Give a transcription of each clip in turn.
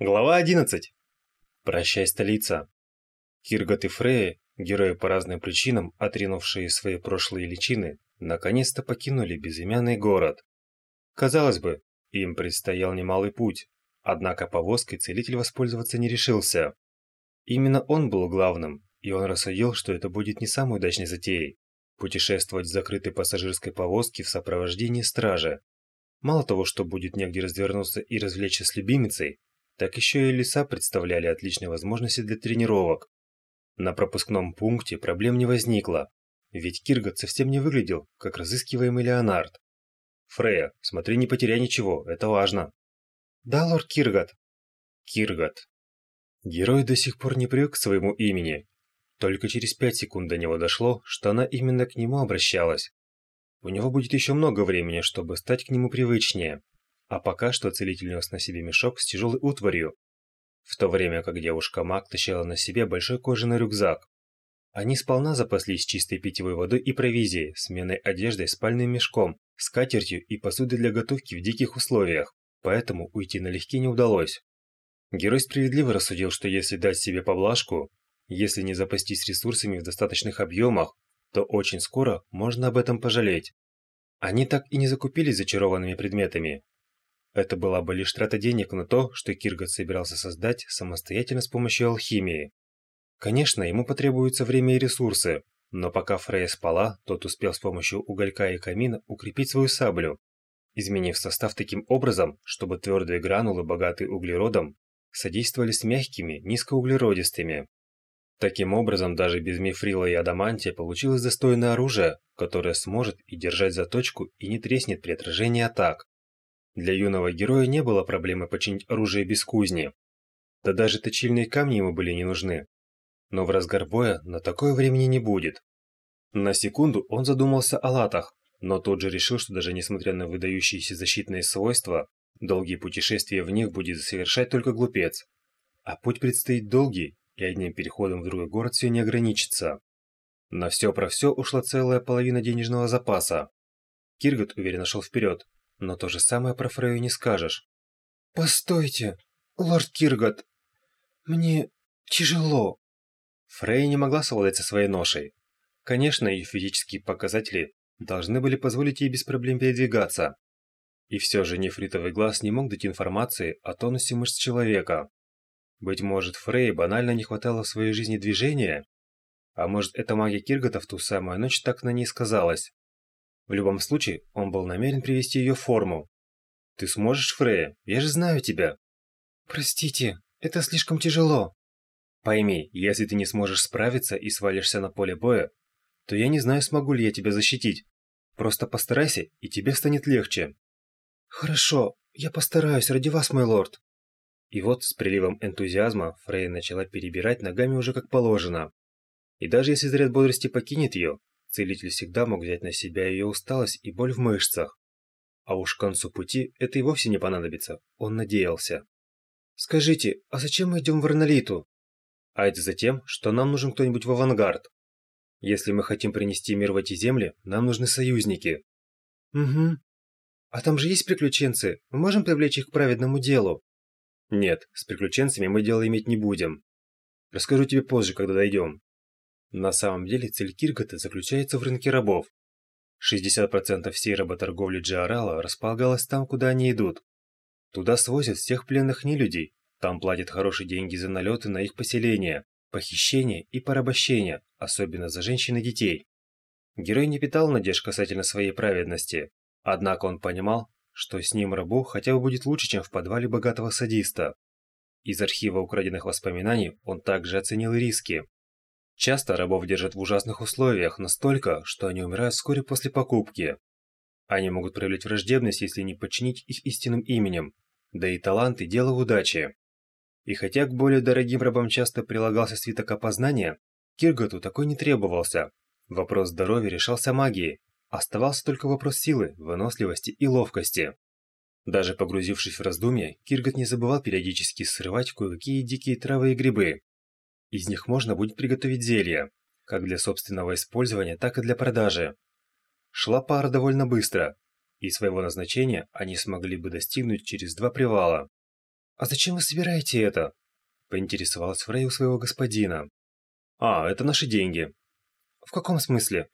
Глава 11. Прощай, столица. Киргат и Фрея, герои по разным причинам, отринувшие свои прошлые личины, наконец-то покинули безымянный город. Казалось бы, им предстоял немалый путь, однако повозкой целитель воспользоваться не решился. Именно он был главным, и он рассудил, что это будет не самой удачной затеей – путешествовать в закрытой пассажирской повозке в сопровождении стражи. Мало того, что будет негде развернуться и развлечься с любимицей, так еще и леса представляли отличные возможности для тренировок. На пропускном пункте проблем не возникло, ведь Киргат совсем не выглядел, как разыскиваемый Леонард. «Фрея, смотри, не потеряй ничего, это важно». «Да, лорд Киргат». Киргат. Герой до сих пор не привык к своему имени. Только через пять секунд до него дошло, что она именно к нему обращалась. У него будет еще много времени, чтобы стать к нему привычнее. А пока что целитель нес на себе мешок с тяжелой утварью, в то время как девушка-маг тащила на себе большой кожаный рюкзак. Они сполна запаслись чистой питьевой водой и провизией, сменой одеждой, спальным мешком, скатертью и посудой для готовки в диких условиях, поэтому уйти налегке не удалось. Герой справедливо рассудил, что если дать себе поблажку, если не запастись ресурсами в достаточных объемах, то очень скоро можно об этом пожалеть. Они так и не закупились зачарованными предметами, это была бы лишь трата денег на то, что Киргат собирался создать самостоятельно с помощью алхимии. Конечно, ему потребуется время и ресурсы, но пока Фрея спала, тот успел с помощью уголька и камина укрепить свою саблю, изменив состав таким образом, чтобы твердые гранулы, богатые углеродом, содействовали с мягкими, низкоуглеродистыми. Таким образом, даже без мифрила и адамантия получилось достойное оружие, которое сможет и держать заточку и не треснет при отражении атак. Для юного героя не было проблемы починить оружие без кузни. Да даже точильные камни ему были не нужны. Но в разгар боя на такое времени не будет. На секунду он задумался о латах, но тут же решил, что даже несмотря на выдающиеся защитные свойства, долгие путешествия в них будет совершать только глупец. А путь предстоит долгий, и одним переходом в другой город все не ограничится. На все про все ушла целая половина денежного запаса. Киргот уверенно шел вперед, но то же самое про Фрею не скажешь. «Постойте, лорд Киргат, мне тяжело». Фрей не могла совладать со своей ношей. Конечно, ее физические показатели должны были позволить ей без проблем передвигаться. И все же нефритовый глаз не мог дать информации о тонусе мышц человека. Быть может, Фрей банально не хватало в своей жизни движения? А может, эта магия Киргата в ту самую ночь так на ней сказалась? В любом случае, он был намерен привести ее в форму. «Ты сможешь, Фрея? Я же знаю тебя!» «Простите, это слишком тяжело!» «Пойми, если ты не сможешь справиться и свалишься на поле боя, то я не знаю, смогу ли я тебя защитить. Просто постарайся, и тебе станет легче». «Хорошо, я постараюсь ради вас, мой лорд». И вот с приливом энтузиазма Фрейя начала перебирать ногами уже как положено. И даже если заряд бодрости покинет ее, Целитель всегда мог взять на себя ее усталость и боль в мышцах. А уж к концу пути это и вовсе не понадобится, он надеялся. «Скажите, а зачем мы идем в Арнолиту?» «А это за тем, что нам нужен кто-нибудь в авангард. Если мы хотим принести мир в эти земли, нам нужны союзники». «Угу. А там же есть приключенцы, мы можем привлечь их к праведному делу?» «Нет, с приключенцами мы дело иметь не будем. Расскажу тебе позже, когда дойдем. На самом деле цель Киргота заключается в рынке рабов. 60% всей работорговли Джиарала располагалась там, куда они идут. Туда свозят всех пленных нелюдей, там платят хорошие деньги за налеты на их поселение, похищение и порабощение, особенно за женщин и детей. Герой не питал надежд касательно своей праведности, однако он понимал, что с ним рабу хотя бы будет лучше, чем в подвале богатого садиста. Из архива украденных воспоминаний он также оценил риски. Часто рабов держат в ужасных условиях, настолько, что они умирают вскоре после покупки. Они могут проявлять враждебность, если не подчинить их истинным именем, да и таланты – дело в удаче. И хотя к более дорогим рабам часто прилагался свиток опознания, Кирготу такой не требовался. Вопрос здоровья решался магией, оставался только вопрос силы, выносливости и ловкости. Даже погрузившись в раздумья, Киргот не забывал периодически срывать кое-какие дикие травы и грибы, из них можно будет приготовить зелья, как для собственного использования, так и для продажи. Шла пара довольно быстро, и своего назначения они смогли бы достигнуть через два привала. «А зачем вы собираете это?» Поинтересовалась Фрей у своего господина. «А, это наши деньги». «В каком смысле?»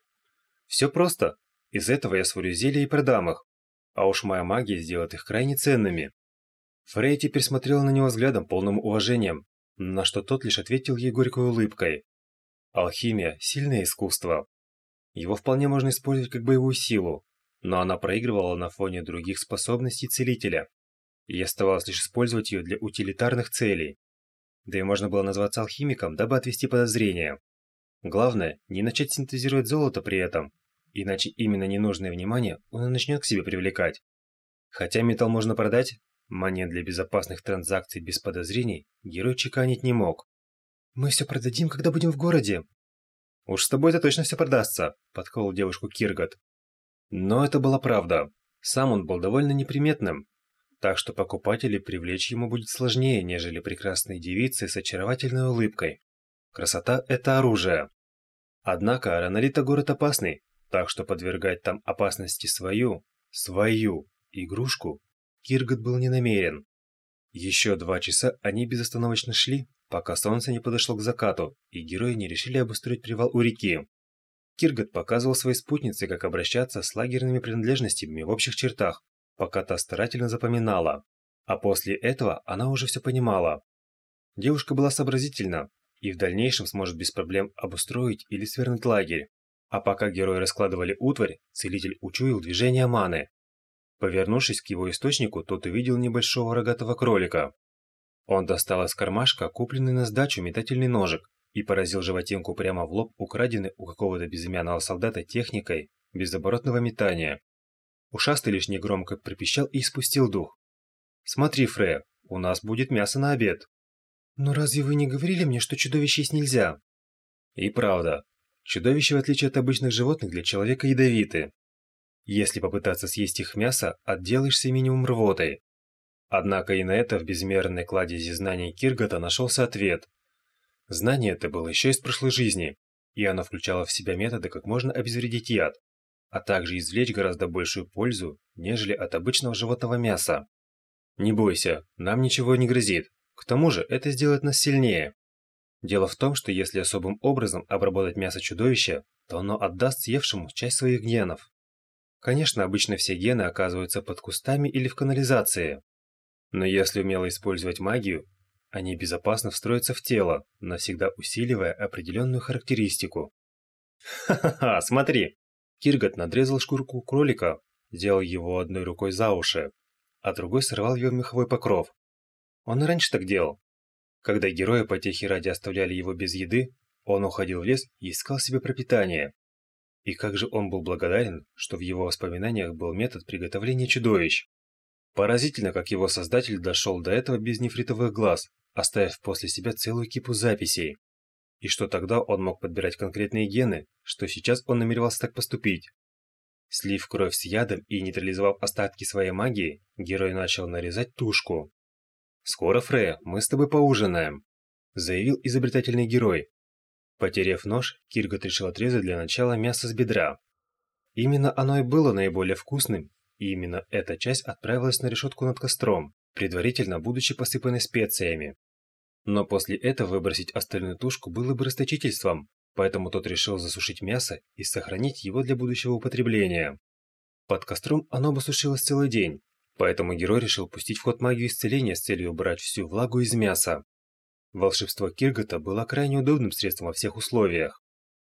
«Все просто. Из этого я сварю зелья и продам их. А уж моя магия сделает их крайне ценными». Фрей теперь смотрела на него взглядом, полным уважением, на что тот лишь ответил ей горькой улыбкой. Алхимия – сильное искусство. Его вполне можно использовать как боевую силу, но она проигрывала на фоне других способностей целителя, и оставалось лишь использовать ее для утилитарных целей. Да и можно было назваться алхимиком, дабы отвести подозрения. Главное, не начать синтезировать золото при этом, иначе именно ненужное внимание он и начнет к себе привлекать. Хотя металл можно продать, монет для безопасных транзакций без подозрений герой чеканить не мог. «Мы все продадим, когда будем в городе», «Уж с тобой это точно все продастся», – подколол девушку Киргат. Но это была правда. Сам он был довольно неприметным, так что покупателей привлечь ему будет сложнее, нежели прекрасные девицы с очаровательной улыбкой. Красота – это оружие. Однако Аранолита город опасный, так что подвергать там опасности свою, свою игрушку Киргат был не намерен. Еще два часа они безостановочно шли, пока солнце не подошло к закату, и герои не решили обустроить привал у реки. Киргат показывал своей спутнице, как обращаться с лагерными принадлежностями в общих чертах, пока та старательно запоминала. А после этого она уже все понимала. Девушка была сообразительна и в дальнейшем сможет без проблем обустроить или свернуть лагерь. А пока герои раскладывали утварь, целитель учуял движение маны. Повернувшись к его источнику, тот увидел небольшого рогатого кролика. Он достал из кармашка купленный на сдачу метательный ножик и поразил животинку прямо в лоб украденной у какого-то безымянного солдата техникой безоборотного метания. Ушастый лишь негромко пропищал и испустил дух. «Смотри, Фрея, у нас будет мясо на обед». «Но разве вы не говорили мне, что чудовищ есть нельзя?» И правда, чудовища, в отличие от обычных животных, для человека ядовиты. Если попытаться съесть их мясо, отделаешься минимум рвотой. Однако и на это в безмерной кладези знаний Киргота нашелся ответ. Знание это было еще из прошлой жизни, и оно включало в себя методы, как можно обезвредить яд, а также извлечь гораздо большую пользу, нежели от обычного животного мяса. Не бойся, нам ничего не грозит. К тому же это сделает нас сильнее. Дело в том, что если особым образом обработать мясо чудовища, то оно отдаст съевшему часть своих генов. Конечно, обычно все гены оказываются под кустами или в канализации. Но если умело использовать магию, они безопасно встроятся в тело, навсегда усиливая определенную характеристику. Ха-ха-ха, смотри! Киргат надрезал шкурку кролика, сделал его одной рукой за уши, а другой сорвал ее меховой покров. Он и раньше так делал. Когда герои потехи ради оставляли его без еды, он уходил в лес и искал себе пропитание. И как же он был благодарен, что в его воспоминаниях был метод приготовления чудовищ. Поразительно, как его создатель дошел до этого без нефритовых глаз, оставив после себя целую кипу записей. И что тогда он мог подбирать конкретные гены, что сейчас он намеревался так поступить. Слив кровь с ядом и нейтрализовав остатки своей магии, герой начал нарезать тушку. «Скоро, Фрея, мы с тобой поужинаем», – заявил изобретательный герой. Потерев нож, Киргот решил отрезать для начала мясо с бедра. Именно оно и было наиболее вкусным и именно эта часть отправилась на решетку над костром, предварительно будучи посыпанной специями. Но после этого выбросить остальную тушку было бы расточительством, поэтому тот решил засушить мясо и сохранить его для будущего употребления. Под костром оно бы сушилось целый день, поэтому герой решил пустить в ход магию исцеления с целью убрать всю влагу из мяса. Волшебство Киргота было крайне удобным средством во всех условиях.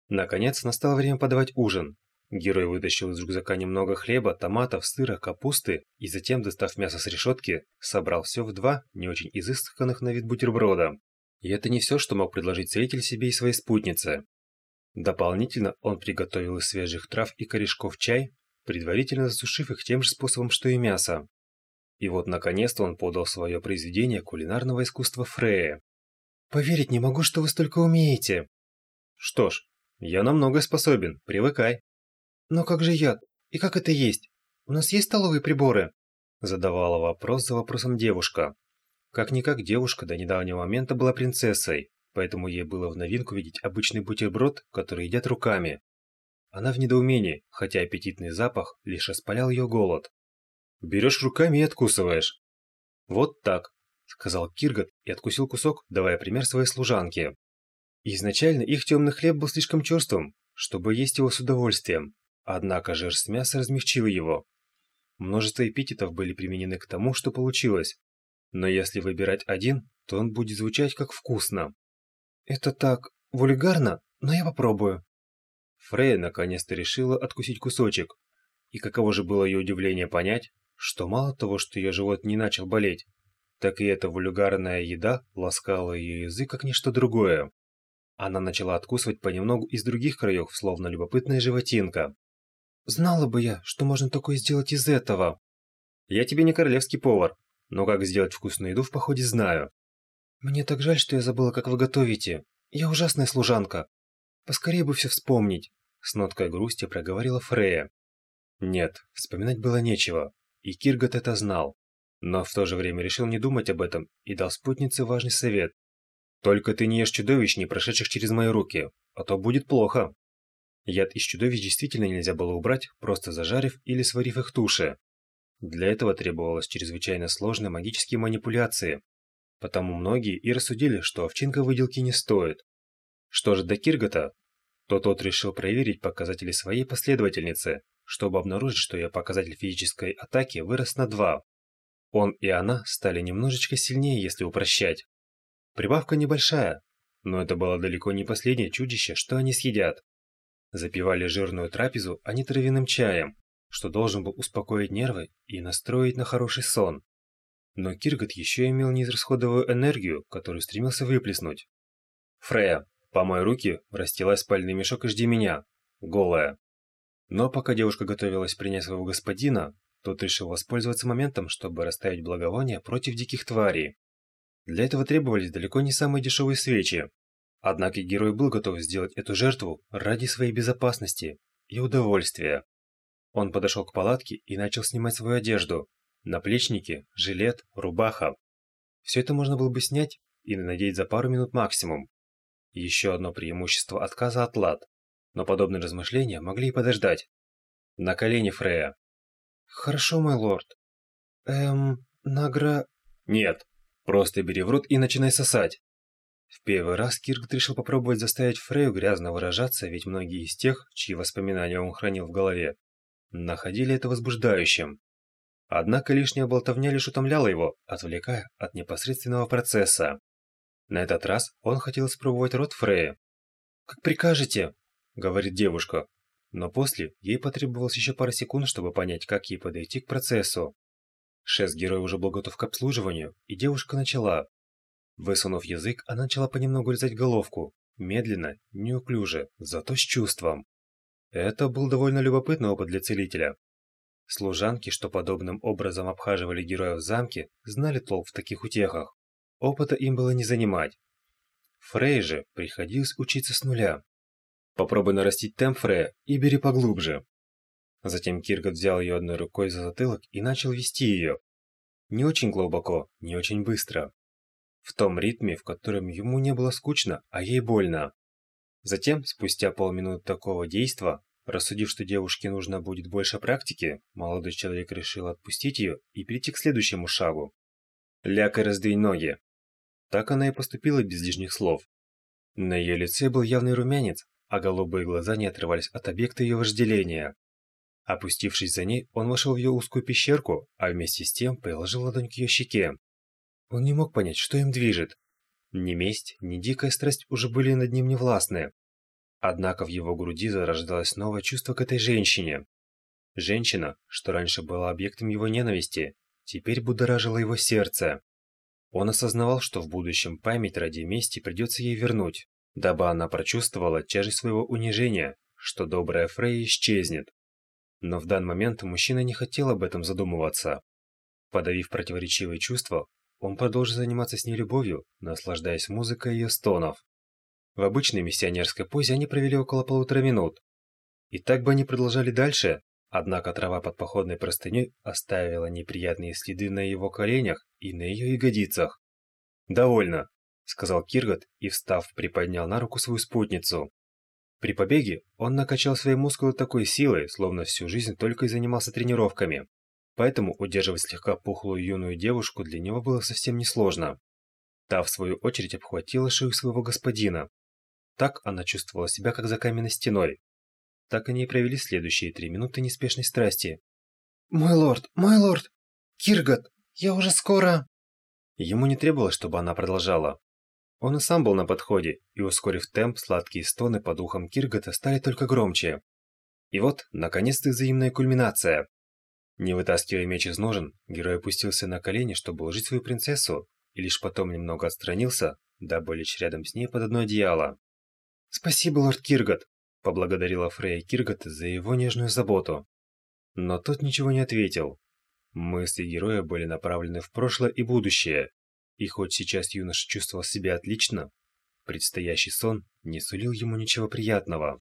Наконец настало время подавать ужин, Герой вытащил из рюкзака немного хлеба, томатов, сыра, капусты и затем, достав мясо с решетки, собрал все в два не очень изысканных на вид бутерброда. И это не все, что мог предложить целитель себе и своей спутнице. Дополнительно он приготовил из свежих трав и корешков чай, предварительно засушив их тем же способом, что и мясо. И вот наконец-то он подал свое произведение кулинарного искусства Фрея. «Поверить не могу, что вы столько умеете!» «Что ж, я на многое способен, привыкай!» «Но как же яд? И как это есть? У нас есть столовые приборы?» Задавала вопрос за вопросом девушка. Как-никак девушка до недавнего момента была принцессой, поэтому ей было в новинку видеть обычный бутерброд, который едят руками. Она в недоумении, хотя аппетитный запах лишь распалял ее голод. Берешь руками и откусываешь. Вот так. Сказал Киргат и откусил кусок, давая пример своей служанке. Изначально их темный хлеб был слишком черствым, чтобы есть его с удовольствием, однако жир с мяса размягчил его. Множество эпитетов были применены к тому, что получилось, но если выбирать один, то он будет звучать как «вкусно». Это так вульгарно, но я попробую. Фрея наконец-то решила откусить кусочек. И каково же было ее удивление понять, что мало того, что ее живот не начал болеть, так и эта вульгарная еда ласкала ее язык как ничто другое. Она начала откусывать понемногу из других краев, словно любопытная животинка. «Знала бы я, что можно такое сделать из этого!» «Я тебе не королевский повар, но как сделать вкусную еду в походе знаю». «Мне так жаль, что я забыла, как вы готовите. Я ужасная служанка. Поскорее бы все вспомнить!» С ноткой грусти проговорила Фрея. Нет, вспоминать было нечего, и Киргат это знал но в то же время решил не думать об этом и дал спутнице важный совет. «Только ты не ешь чудовищ, не прошедших через мои руки, а то будет плохо». Яд из чудовищ действительно нельзя было убрать, просто зажарив или сварив их туши. Для этого требовалось чрезвычайно сложные магические манипуляции, потому многие и рассудили, что овчинка выделки не стоит. Что же до Киргота, то тот решил проверить показатели своей последовательницы, чтобы обнаружить, что ее показатель физической атаки вырос на 2. Он и она стали немножечко сильнее, если упрощать. Прибавка небольшая, но это было далеко не последнее чудище, что они съедят. Запивали жирную трапезу они травяным чаем, что должен был успокоить нервы и настроить на хороший сон. Но Киргот еще имел неизрасходовую энергию, которую стремился выплеснуть. «Фрея, помой руки, расстилай спальный мешок и жди меня, голая». Но пока девушка готовилась принять своего господина, тот решил воспользоваться моментом, чтобы расставить благовония против диких тварей. Для этого требовались далеко не самые дешевые свечи. Однако герой был готов сделать эту жертву ради своей безопасности и удовольствия. Он подошел к палатке и начал снимать свою одежду. Наплечники, жилет, рубаха. Все это можно было бы снять и надеть за пару минут максимум. Еще одно преимущество отказа от лад. Но подобные размышления могли и подождать. На колени Фрея. «Хорошо, мой лорд. Эм, награ...» «Нет, просто бери в рот и начинай сосать». В первый раз Кирк решил попробовать заставить Фрею грязно выражаться, ведь многие из тех, чьи воспоминания он хранил в голове, находили это возбуждающим. Однако лишняя болтовня лишь утомляла его, отвлекая от непосредственного процесса. На этот раз он хотел испробовать рот Фрея. «Как прикажете», — говорит девушка, но после ей потребовалось еще пара секунд, чтобы понять, как ей подойти к процессу. Шест героя уже был готов к обслуживанию, и девушка начала. Высунув язык, она начала понемногу резать головку. Медленно, неуклюже, зато с чувством. Это был довольно любопытный опыт для целителя. Служанки, что подобным образом обхаживали героев в замке, знали толк в таких утехах. Опыта им было не занимать. Фрей же приходилось учиться с нуля. Попробуй нарастить темп, Фрея, и бери поглубже. Затем Киргот взял ее одной рукой за затылок и начал вести ее. Не очень глубоко, не очень быстро. В том ритме, в котором ему не было скучно, а ей больно. Затем, спустя полминуты такого действа, рассудив, что девушке нужно будет больше практики, молодой человек решил отпустить ее и перейти к следующему шагу. «Ляг и раздвинь ноги». Так она и поступила без лишних слов. На ее лице был явный румянец, а голубые глаза не отрывались от объекта ее вожделения. Опустившись за ней, он вошел в ее узкую пещерку, а вместе с тем приложил ладонь к ее щеке. Он не мог понять, что им движет. Ни месть, ни дикая страсть уже были над ним невластны. Однако в его груди зарождалось новое чувство к этой женщине. Женщина, что раньше была объектом его ненависти, теперь будоражила его сердце. Он осознавал, что в будущем память ради мести придется ей вернуть дабы она прочувствовала тяжесть своего унижения, что добрая Фрей исчезнет. Но в данный момент мужчина не хотел об этом задумываться. Подавив противоречивые чувства, он продолжил заниматься с ней любовью, наслаждаясь музыкой ее стонов. В обычной миссионерской позе они провели около полутора минут. И так бы они продолжали дальше, однако трава под походной простыней оставила неприятные следы на его коленях и на ее ягодицах. «Довольно», сказал Киргот и, встав, приподнял на руку свою спутницу. При побеге он накачал свои мускулы такой силой, словно всю жизнь только и занимался тренировками. Поэтому удерживать слегка пухлую юную девушку для него было совсем несложно. Та, в свою очередь, обхватила шею своего господина. Так она чувствовала себя, как за каменной стеной. Так они и провели следующие три минуты неспешной страсти. «Мой лорд, мой лорд! Киргат, я уже скоро...» Ему не требовалось, чтобы она продолжала. Он и сам был на подходе, и, ускорив темп, сладкие стоны по духам Киргата стали только громче. И вот, наконец-то, взаимная кульминация. Не вытаскивая меч из ножен, герой опустился на колени, чтобы уложить свою принцессу, и лишь потом немного отстранился, дабы лечь рядом с ней под одно одеяло. «Спасибо, лорд Киргат!» – поблагодарила Фрея Киргата за его нежную заботу. Но тот ничего не ответил. Мысли героя были направлены в прошлое и будущее, и хоть сейчас юноша чувствовал себя отлично, предстоящий сон не сулил ему ничего приятного.